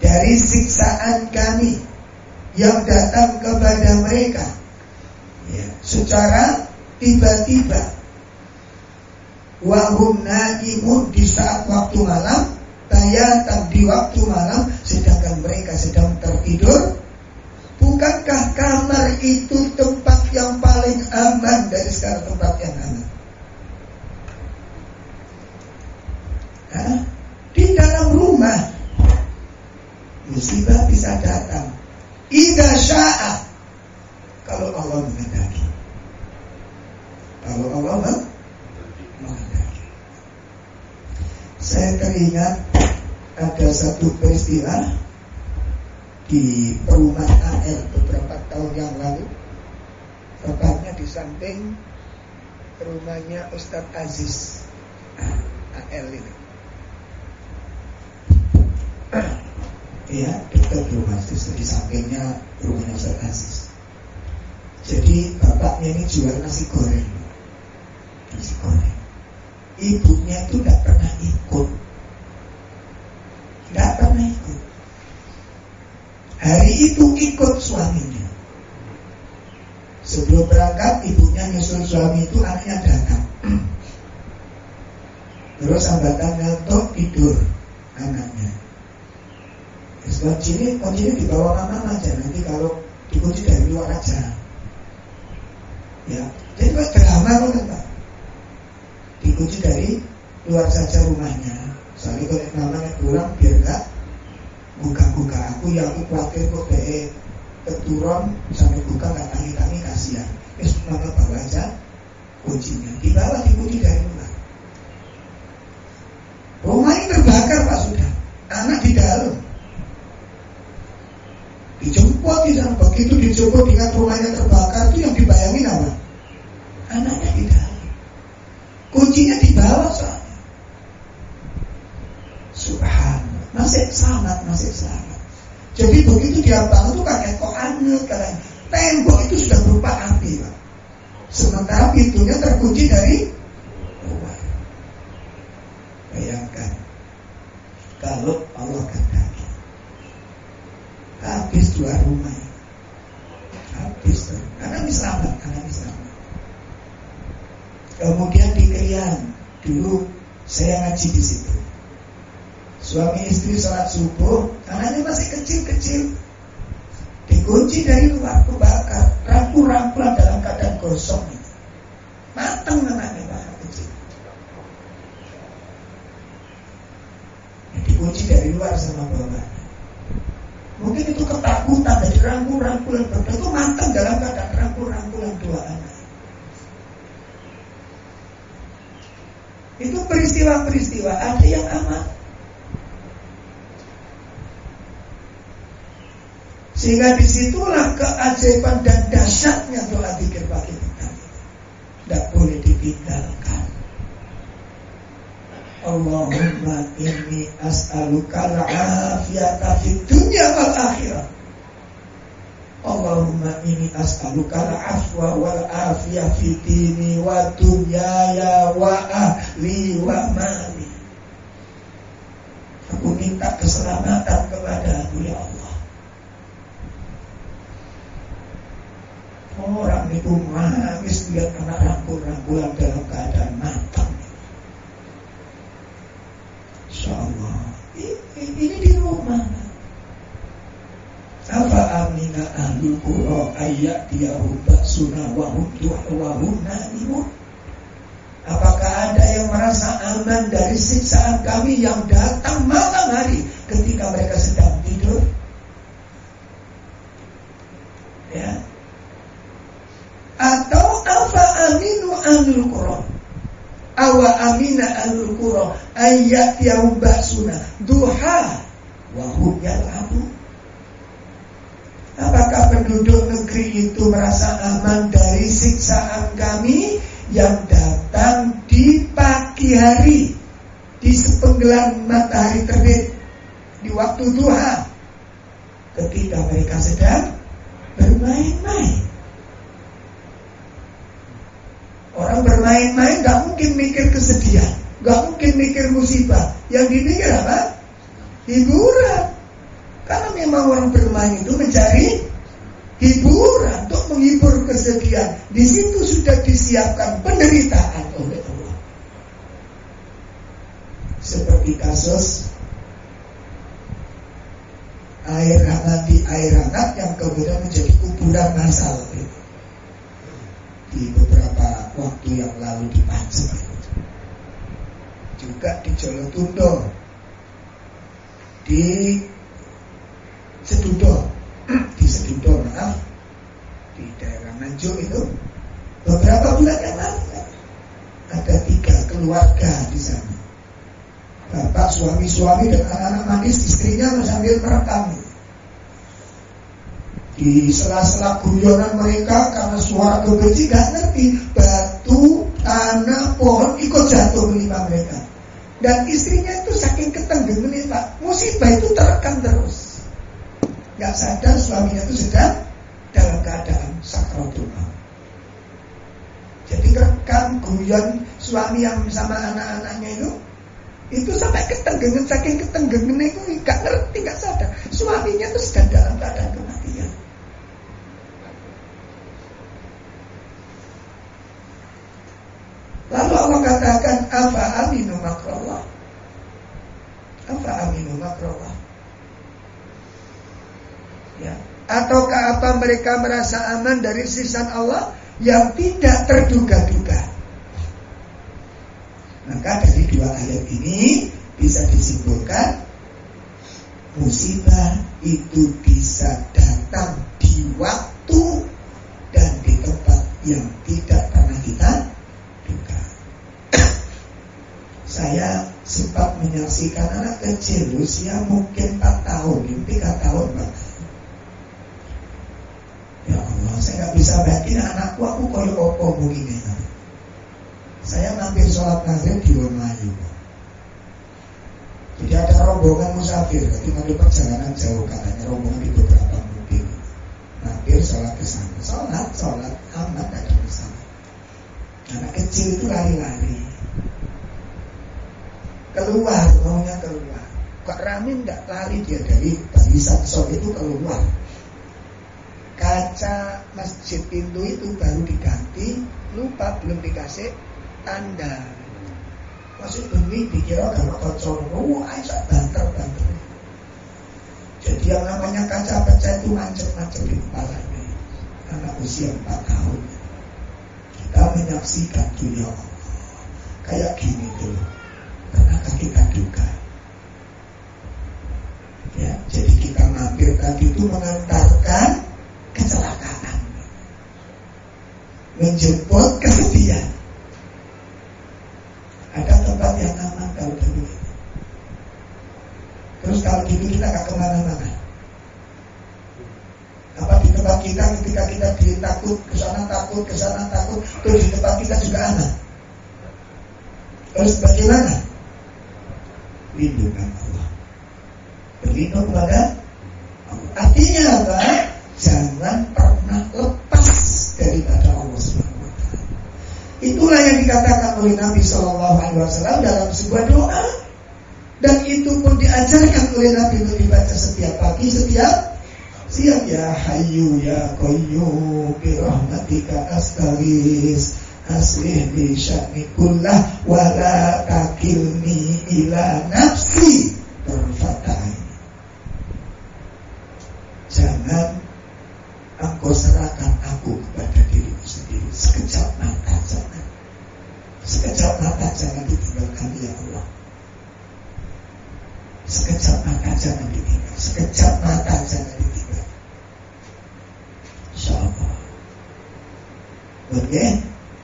dari siksaan kami yang datang kepada mereka ya, secara tiba-tiba wahum naimun di saat waktu malam bayatan di waktu malam sedangkan mereka sedang tertidur bukankah kamar itu tempat yang paling aman dari segala tempat yang aman Hah? di dalam rumah bisa datang. Ida sya'a. Kalau Allah menghendaki. Kalau Allah menghendaki. Saya teringat ada satu peristiwa di perumahan AL beberapa tahun yang lalu. Tepatnya di samping rumahnya Ustadz Aziz AL ini. ya dekat rumah Aziz di sampingnya rumahnya Ustaz Aziz. Jadi bapaknya ini jual nasi goreng. Nasi goreng. Ibunya itu tidak pernah ikut. Tidak pernah ikut hari itu ikut suaminya. Sebelum berangkat ibunya nyusul suami itu anaknya datang. Terus hambatan ngantuk tidur anaknya. Kunci ini kunci ini dibawa mama aja. Nanti kalau dikunci dari luar aja. Ya jadi pas drama kok pak? Dikunci dari luar saja rumahnya. Soalnya kalau mamanya pulang biar enggak buka-buka. Aku yang aku khawatir kok deh keturun sampai buka nggak tangi-tangi kasihan. Ya mama bawa aja kuncinya. Dibawa dikunci dari rumah. Rumah ini terbakar pak sudah. Anak di dalam. Dijemput di sana. Begitu dijemput dengan rumahnya terbakar itu yang dibayangin apa? Anaknya di dalam. Kuncinya di bawah soalnya. Masih selamat, masih selamat. Jadi begitu dia bangun tuh kakek kok aneh karena tembok itu sudah berupa api, Pak. Sementara pintunya terkunci dari luar. Bayangkan kalau Allah kata habis dua rumah habis tuh karena selamat karena selamat kemudian di Krian dulu saya ngaji di situ suami istri sholat subuh anaknya masih kecil-kecil dikunci dari luar kebakar rampul-rampulan dalam keadaan gosong matang anaknya masih kecil dikunci dari luar sama bapak Mungkin itu ketakutan dari rangkul-rangkulan berdua itu mantan dalam keadaan rangkul-rangkulan dua anak. Itu peristiwa-peristiwa ada yang amat. Sehingga di situlah keajaiban dan dahsyatnya doa pikir pagi kita. Tidak boleh ditinggalkan. Allahumma inni as'aluka al-afiyata fid dunya wal akhirah. Allahumma inni as'aluka al-afwa wal afiyah fi dini wa dunyaya wa ahli wa mali. Aku minta keselamatan kepada ya Allah. Orang itu nangis lihat anak rangkul-rangkulan dalam keadaan matang. Insya Allah Ini di rumah Apa amina ahlu kuro ayat dia rubah sunnah wahum wahum nanimun Apakah ada yang merasa aman dari siksaan kami yang datang malam hari ketika mereka sedang tidur? Ya. Atau apa aminu ahlul Quran? awa amina alul qura ayat yaum basuna duha wa hum yal'abu. Apakah penduduk negeri itu merasa aman dari siksaan kami yang datang di pagi hari di sepenggelam matahari terbit di waktu duha? Ketika mereka sedang bermain-main Orang bermain-main gak mungkin mikir kesedihan, gak mungkin mikir musibah. Yang dipikir apa? Hiburan. Karena memang orang bermain itu mencari hiburan untuk menghibur kesedihan. Di situ sudah disiapkan penderitaan oleh Allah. Seperti kasus air hangat di air hangat yang kemudian menjadi kuburan masal di beberapa waktu yang lalu di Pancur juga di Jolotundo di Sedudo di Sedudo maaf. Di daerah Manjo itu. Beberapa bulan yang lalu ya. ada tiga keluarga di sana. Bapak suami-suami dan anak-anak manis istrinya sambil merekam. Di sela-sela guyonan mereka karena suara kebencian gak ngerti batu, tanah, pohon ikut jatuh menimpa mereka. Dan istrinya itu saking ketenggelamnya Pak, musibah itu terekam terus. Gak sadar suaminya itu sedang dalam keadaan sakratul Jadi rekam guyon suami yang sama anak-anaknya itu itu sampai ketenggengan saking ketenggengan itu gak ngerti gak sadar suaminya itu sedang dalam keadaan kematian lalu Allah katakan apa aminu makrallah? Apa aminu makrallah? Ya. Ataukah apa mereka merasa aman dari sisan Allah yang tidak terduga-duga? Maka dari dua ayat ini bisa disimpulkan musibah itu bisa datang di waktu dan di tempat yang tidak pernah kita duga. Saya sempat menyaksikan anak kecil usia mungkin 4 tahun, 3 tahun bahkan. Ya Allah, saya nggak bisa bayangin anakku aku kalau opo begini. Saya mampir sholat maghrib di Wonoayu. Jadi ada rombongan musafir, ketika ada perjalanan jauh katanya rombongan di beberapa mobil. Mampir sholat ke sana, sholat, sholat amat ada masalah. Anak kecil itu lari-lari, keluar, maunya keluar. Kok rame nggak lari? Dia dari barisan sholat itu keluar. Kaca masjid pintu itu baru diganti, lupa belum dikasih tanda. Masih bengi dikira kalau kocok oh ayo banter banter jadi yang namanya kaca pecah itu macet-macet di kepalanya. Anak usia 4 tahun. Kita menyaksikan dunia. Allah kayak gini tuh karena kita duga ya jadi kita mampir tadi itu mengantarkan kecelakaan menjemput kesedihan ada tempat yang aman kalau begitu. Terus kalau gitu kita gak ke mana-mana. Apa di tempat kita ketika kita diri takut, ke sana takut, ke sana takut, terus di tempat kita juga aman. Terus bagaimana? Lindungan Allah. Berlindung kepada Allah. Artinya apa? Jangan pernah lepas daripada Allah SWT. Itulah yang dikatakan oleh Nabi Shallallahu Alaihi Wasallam dalam sebuah doa. Dan itu pun diajarkan oleh Nabi untuk dibaca setiap pagi, setiap siang. Ya Hayyu Ya Qayyum bi rahmatika astaghis aslih bi sya'ni kullah wa la takilni ila nafsi tarfatain. Jangan engkau serahkan aku kepada dirimu sendiri sekejap mata jangan Sekejap mata jangan ditinggalkan ya Allah. Sekejap mata jangan ditinggal. Sekejap mata jangan ditinggal. Insya Allah. Oke,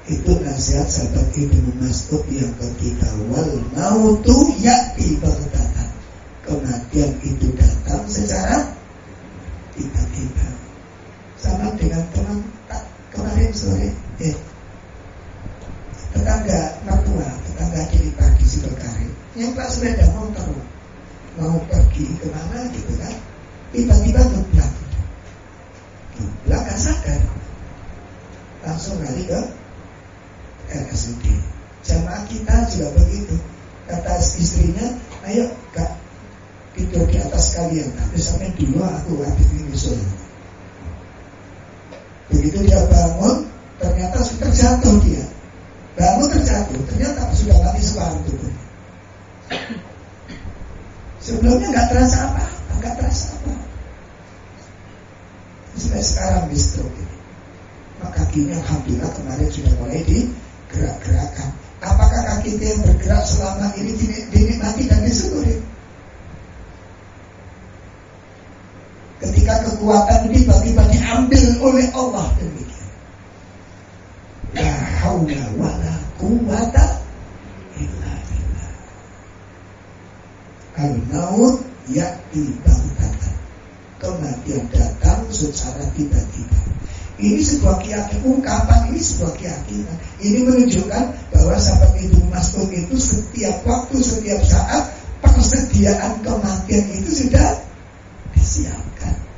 itu nasihat sahabat Ibnu Mas'ud yang ketiga. Wal yakti baghtatan. Kematian itu datang secara tiba-tiba. Sama dengan teman kemarin sore. Eh, tetangga mertua, tetangga kiri pagi si berkarir, yang tak sepeda motor mau pergi ke mana gitu kan, tiba-tiba kalian, sampai dulu aku habis ini Begitu dia bangun, ternyata sudah terjatuh dia Bangun terjatuh, ternyata sudah mati separuh tubuh. Sebelumnya nggak terasa apa, nggak terasa apa. Sampai sekarang di stroke ini. Maka kakinya alhamdulillah kemarin sudah mulai digerak-gerakkan. Apakah kaki dia yang bergerak selama ini dinikmati dan disyukuri? kekuatan tiba-tiba diambil oleh Allah demikian. La haula wala quwata illa billah. Kalau maut yakti bangkatan. Kematian datang secara tiba-tiba. Ini sebuah keyakinan ungkapan, ini sebuah keyakinan. Ini menunjukkan bahwa sahabat itu masuk itu setiap waktu, setiap saat persediaan kematian itu sudah disiapkan.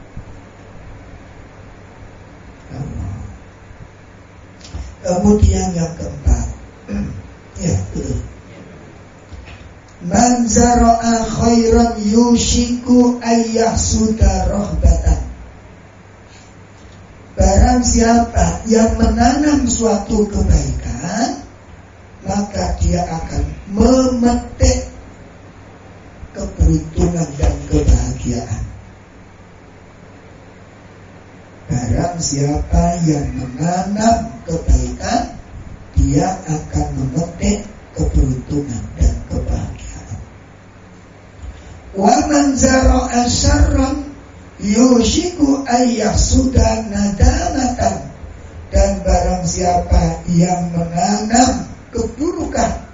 Kemudian yang keempat, ya betul. Man zara'a khairan yushiku ayyah sudah rohbatan. Barang siapa yang menanam suatu kebaikan Maka dia akan memetik keberuntungan dan kebahagiaan Barang siapa yang menanam kebaikan Dia akan memetik keberuntungan dan kebahagiaan. Wa man zara'a syarran yushiku ayyah sudah nadamatan. Dan barang siapa yang menanam keburukan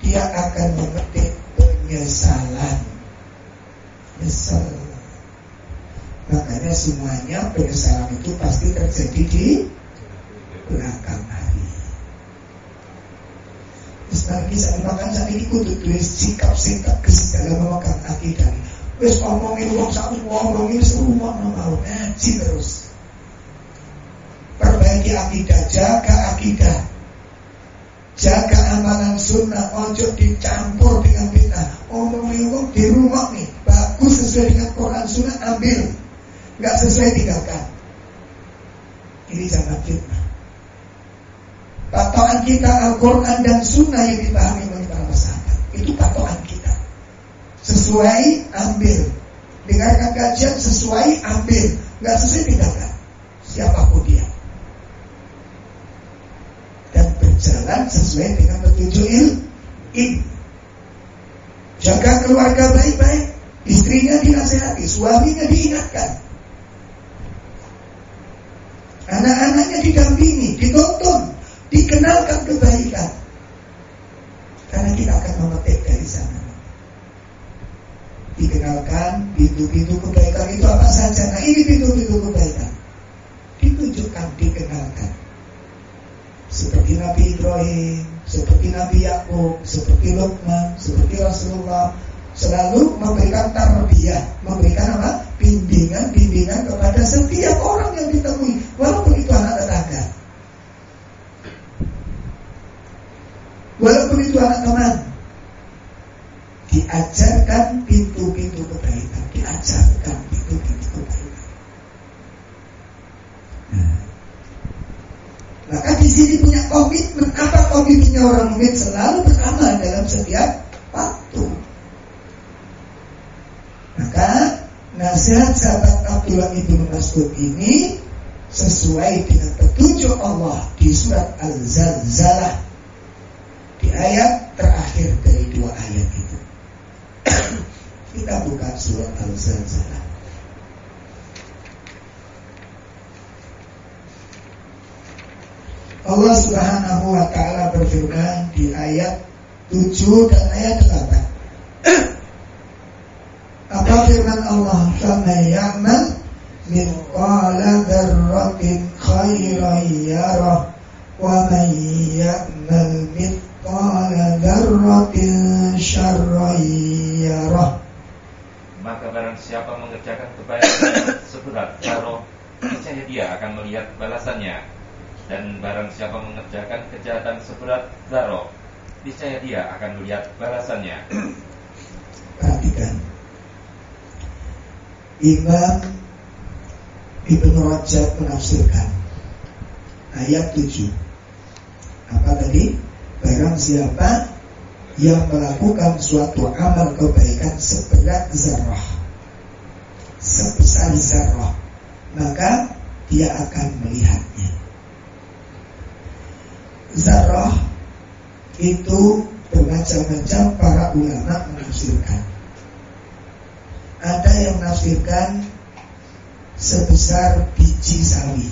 dia akan memetik penyesalan. Nyesal makanya semuanya penyesalan itu pasti terjadi di belakang lagi saya makan saat ini kudu tulis sikap sikap tegas dalam memegang akidah. Wes ngomongin uang satu ngomongin semua mau ngaji terus. Perbaiki akidah, jaga akidah. Jaga amalan sunnah, ojo dicampur dengan fitnah. Omongin uang di rumah nih, bagus sesuai dengan Quran sunnah ambil, nggak sesuai tinggalkan. Ini jangan fitnah. Patokan kita Al-Quran dan Sunnah yang dipahami oleh para sahabat. Itu patokan kita. Sesuai, ambil. Dengarkan kajian, sesuai, ambil. Nggak sesuai, tinggalkan. Siapa pun dia. Dan berjalan sesuai dengan petunjuk ilmu. Jaga keluarga baik-baik. Istrinya dinasehati, suaminya diingatkan. Anak-anaknya didampingi, ditonton, dikenalkan kebaikan. Karena kita akan memetik dari sana. Dikenalkan pintu-pintu kebaikan itu apa saja. Nah ini pintu-pintu kebaikan. Ditunjukkan, dikenalkan. Seperti Nabi Ibrahim, seperti Nabi Yakub, seperti Luqman, seperti Rasulullah, selalu memberikan tarbiyah, memberikan apa? Bimbingan-bimbingan kepada setiap orang yang ditemui, walaupun itu anak tetangga. Walaupun itu anak teman Diajarkan pintu-pintu kebaikan Diajarkan pintu-pintu kebaikan nah. Maka di sini punya komitmen Apa komitmennya orang mukmin Selalu beramal dalam setiap waktu Maka nasihat sahabat Abdullah ibnu Mas'ud ini sesuai dengan petunjuk Allah di surat Al-Zalzalah di ayat terakhir dari dua ayat itu. Kita buka surat Al-Zalzalah. Allah Subhanahu wa taala berfirman di ayat 7 dan ayat 8. Firman Allah? "Faman ya'mal mithqala dzarratin khairan yarah wa man ya'mal mithqala dzarratin syarran yarah. Maka barang siapa mengerjakan kebaikan seberat karo niscaya dia akan melihat balasannya. Dan barang siapa mengerjakan kejahatan seberat daro niscaya dia akan melihat balasannya. Perhatikan Imam Ibnu Rajab menafsirkan ayat 7 apa tadi? Barang siapa yang melakukan suatu amal kebaikan seberat zarah sebesar zarah maka dia akan melihatnya. Zarah itu bermacam-macam para ulama menafsirkan ada yang menafsirkan sebesar biji sawi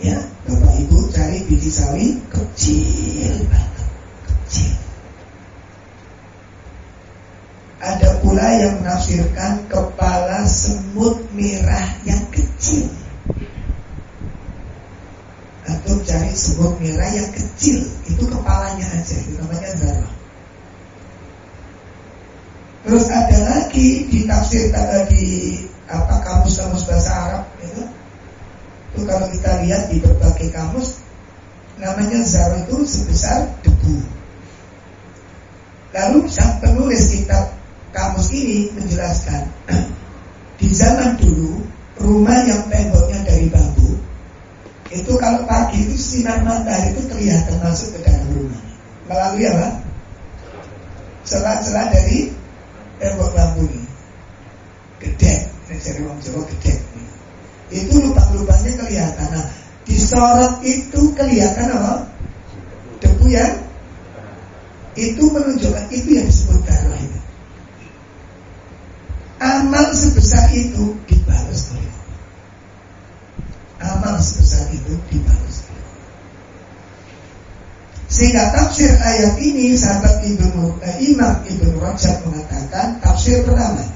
Ya, Bapak Ibu cari biji sawi kecil banget, kecil. pula yang menafsirkan kepala semut merah yang kecil. Atau cari semut merah yang kecil, itu kepalanya aja, itu namanya zarah. Terus ada lagi di tafsir di apa kamus-kamus bahasa Arab itu, itu kalau kita lihat di berbagai kamus namanya zarah itu sebesar debu. Lalu sang penulis kitab kamus ini menjelaskan di zaman dulu rumah yang temboknya dari bambu itu kalau pagi itu sinar matahari itu kelihatan masuk ke dalam rumah melalui apa? Celah-celah dari tembok bambu ini gede, orang Jawa gede itu lubang-lubangnya kelihatan nah disorot itu kelihatan apa? debu yang itu menunjukkan itu yang disebut darah itu amal sebesar itu dibalas oleh Allah. Amal sebesar itu dibalas. Sehingga tafsir ayat ini sahabat Ibnu eh, Imam Ibnu Rajab mengatakan tafsir pertama.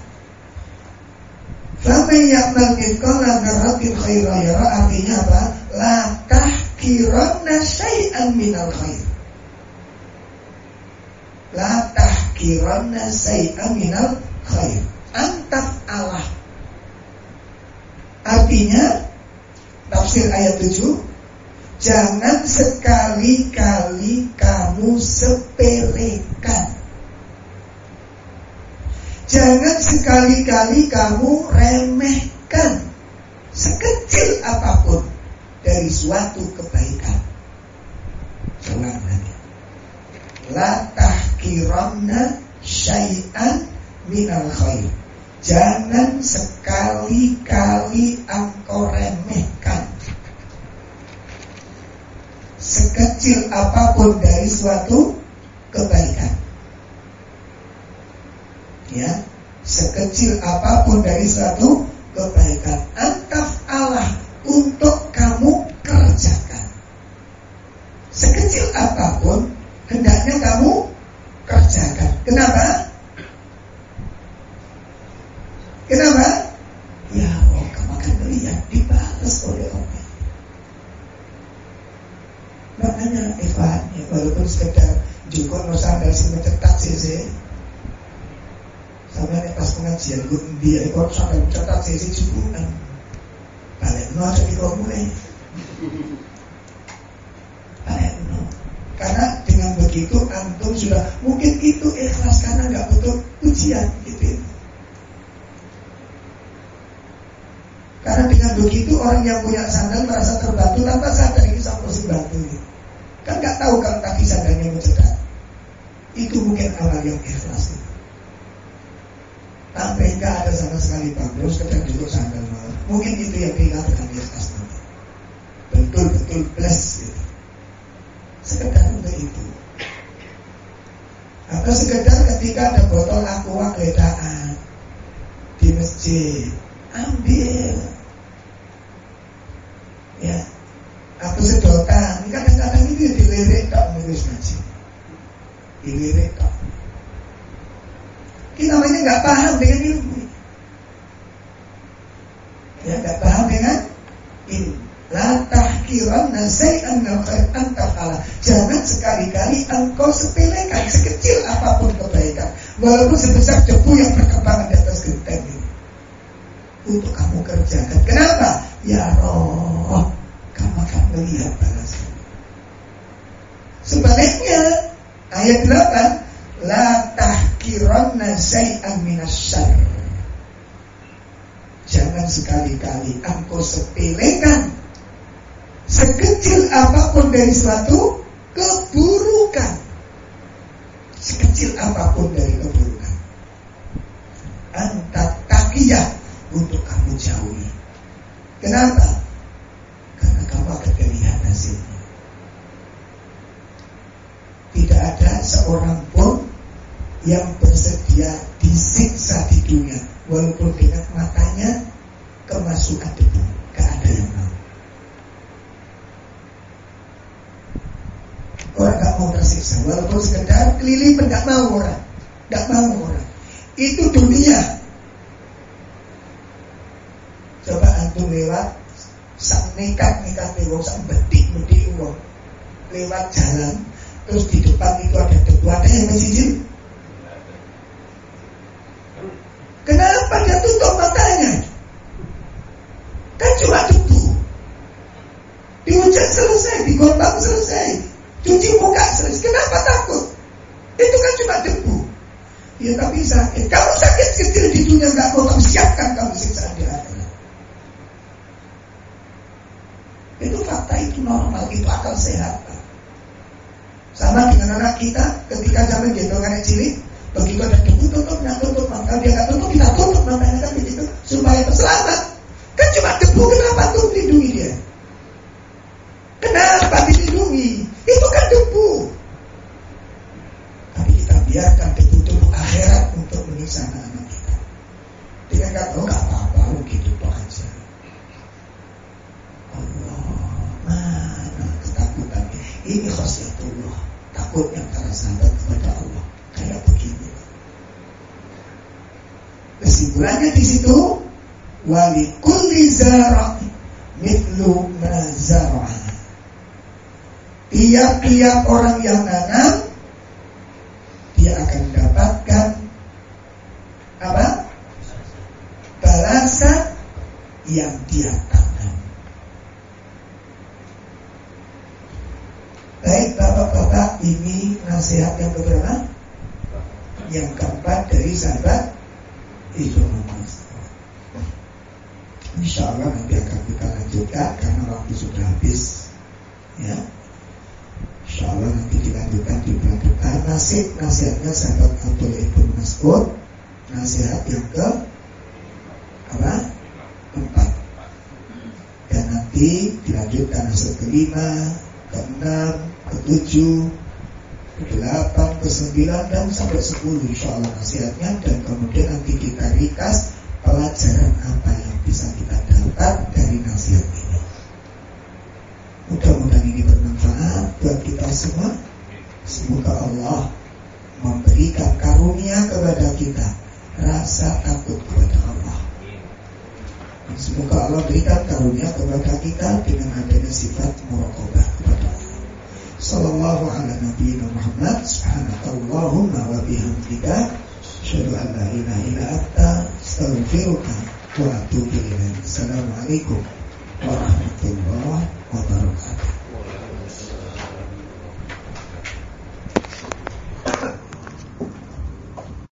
Faman ya'mal mithqala dzarratin khairan yara artinya apa? La tahkiranna syai'an minal khair. La tahkiranna syai'an minal khair antaf Allah. Artinya tafsir ayat 7 Jangan sekali-kali kamu sepelekan. Jangan sekali-kali kamu remehkan Sekecil apa pun Dari suatu kebaikan. Jangan lagi La tahkiranna syai'an minal khair. Jangan sekali-kali engkau remehkan Sekecil apa pun dari suatu kebaikan. Ya Sekecil apa pun dari suatu kebaikan. Antaf Allah untuk dilirik tak kita namanya nggak paham dengan ilmu ya nggak paham dengan ilmu La tahkiranna say'an min khair antafala. Jangan sekali-kali engkau sepelekan sekecil apa pun kebaikan, walaupun sebesar debu yang berkembang di atas genteng ini. Untuk kamu kerjakan. Kenapa? Ya roh, kamu akan melihat balasan. Ayat 8, La tahkiranna syai'an minasyar. Jangan sekali-kali engkau sepelekan sekecil apa pun dari suatu keburukan. Sekecil apa pun dari keburukan. di situ wali kulli mitlu mazara. Tiap-tiap orang yang nanam dia akan dapatkan apa? Balasan yang dia tanam. Baik bapak-bapak, ini nasihat yang keberapa? Yang keempat dari sahabat ada sahabat Abdullah ibn Mas'ud nasihat yang ke apa? Empat. Dan nanti dilanjutkan nasihat kelima keenam ketujuh ke delapan ke sembilan dan sampai sepuluh insyaAllah nasihatnya. Dan